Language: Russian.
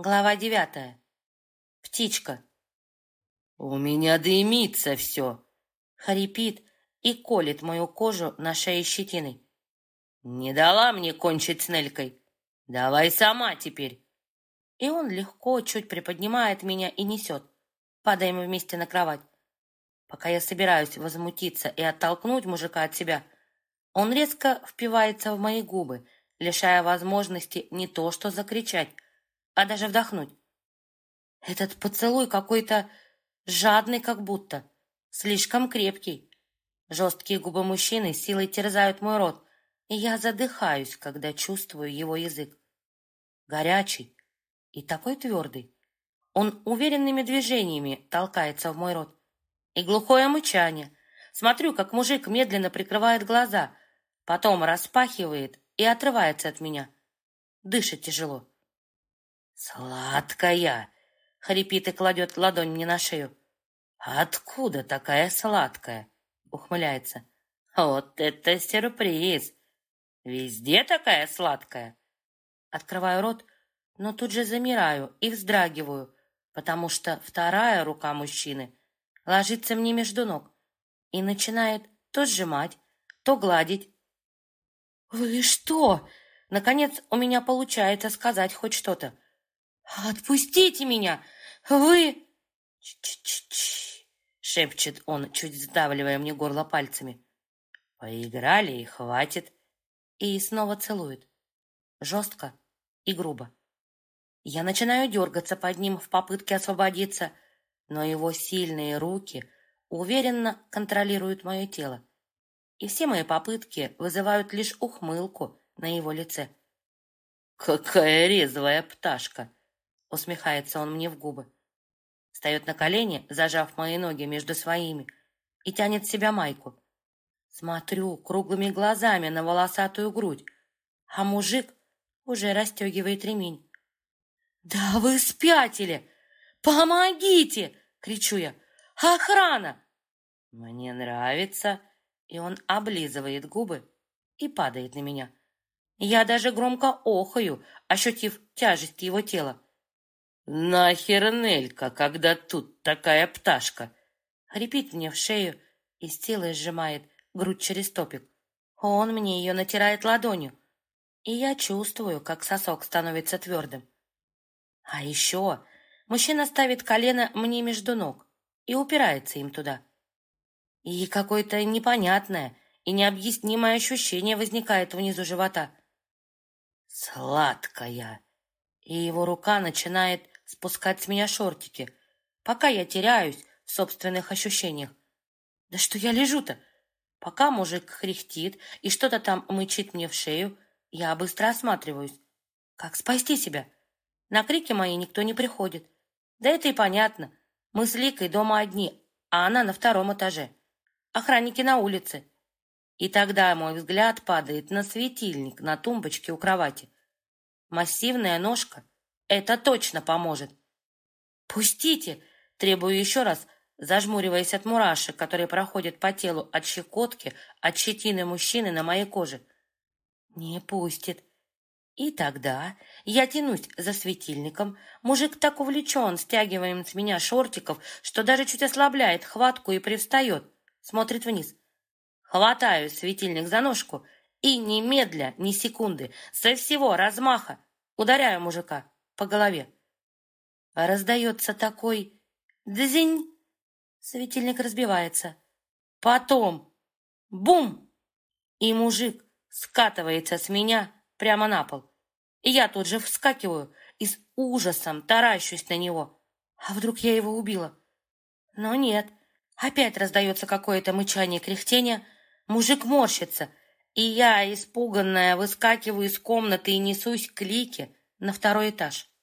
Глава девятая. Птичка. «У меня дымится все!» Хрипит и колет мою кожу на шее щетиной. «Не дала мне кончить с Нелькой. Давай сама теперь!» И он легко чуть приподнимает меня и несет. Падаем вместе на кровать. Пока я собираюсь возмутиться и оттолкнуть мужика от себя, он резко впивается в мои губы, лишая возможности не то что закричать, а даже вдохнуть. Этот поцелуй какой-то жадный как будто, слишком крепкий. Жесткие губы мужчины силой терзают мой рот, и я задыхаюсь, когда чувствую его язык. Горячий и такой твердый. Он уверенными движениями толкается в мой рот. И глухое мычание. Смотрю, как мужик медленно прикрывает глаза, потом распахивает и отрывается от меня. Дышит тяжело. «Сладкая!» — хрипит и кладет ладонь мне на шею. «Откуда такая сладкая?» — ухмыляется. «Вот это сюрприз! Везде такая сладкая!» Открываю рот, но тут же замираю и вздрагиваю, потому что вторая рука мужчины ложится мне между ног и начинает то сжимать, то гладить. «Вы что?» Наконец у меня получается сказать хоть что-то. «Отпустите меня! Вы...» «Ч-ч-ч-ч!» — шепчет он, чуть сдавливая мне горло пальцами. «Поиграли и хватит!» И снова целует. Жестко и грубо. Я начинаю дергаться под ним в попытке освободиться, но его сильные руки уверенно контролируют мое тело. И все мои попытки вызывают лишь ухмылку на его лице. «Какая резвая пташка!» Усмехается он мне в губы. Встает на колени, зажав мои ноги между своими, и тянет в себя майку. Смотрю круглыми глазами на волосатую грудь, а мужик уже расстегивает ремень. «Да вы спятили! Помогите!» — кричу я. «Охрана!» Мне нравится, и он облизывает губы и падает на меня. Я даже громко охаю, ощутив тяжесть его тела. «Нахер Нелька, когда тут такая пташка?» Хрипит мне в шею и силой сжимает грудь через топик. Он мне ее натирает ладонью, и я чувствую, как сосок становится твердым. А еще мужчина ставит колено мне между ног и упирается им туда. И какое-то непонятное и необъяснимое ощущение возникает внизу живота. «Сладкая!» И его рука начинает спускать с меня шортики, пока я теряюсь в собственных ощущениях. Да что я лежу-то? Пока мужик хрихтит и что-то там мычит мне в шею, я быстро осматриваюсь. Как спасти себя? На крики мои никто не приходит. Да это и понятно. Мы с Ликой дома одни, а она на втором этаже. Охранники на улице. И тогда мой взгляд падает на светильник на тумбочке у кровати. Массивная ножка это точно поможет. «Пустите!» — требую еще раз, зажмуриваясь от мурашек, которые проходят по телу от щекотки, от щетины мужчины на моей коже. «Не пустит!» И тогда я тянусь за светильником. Мужик так увлечен стягиваем с меня шортиков, что даже чуть ослабляет хватку и привстает. Смотрит вниз. Хватаю светильник за ножку и немедля, ни секунды, со всего размаха ударяю мужика по голове. Раздается такой «дзинь!» Светильник разбивается. Потом «бум!» И мужик скатывается с меня прямо на пол. И я тут же вскакиваю и с ужасом таращусь на него. А вдруг я его убила? Но нет. Опять раздается какое-то мычание кряхтение. Мужик морщится. И я, испуганная, выскакиваю из комнаты и несусь к Лике на второй этаж.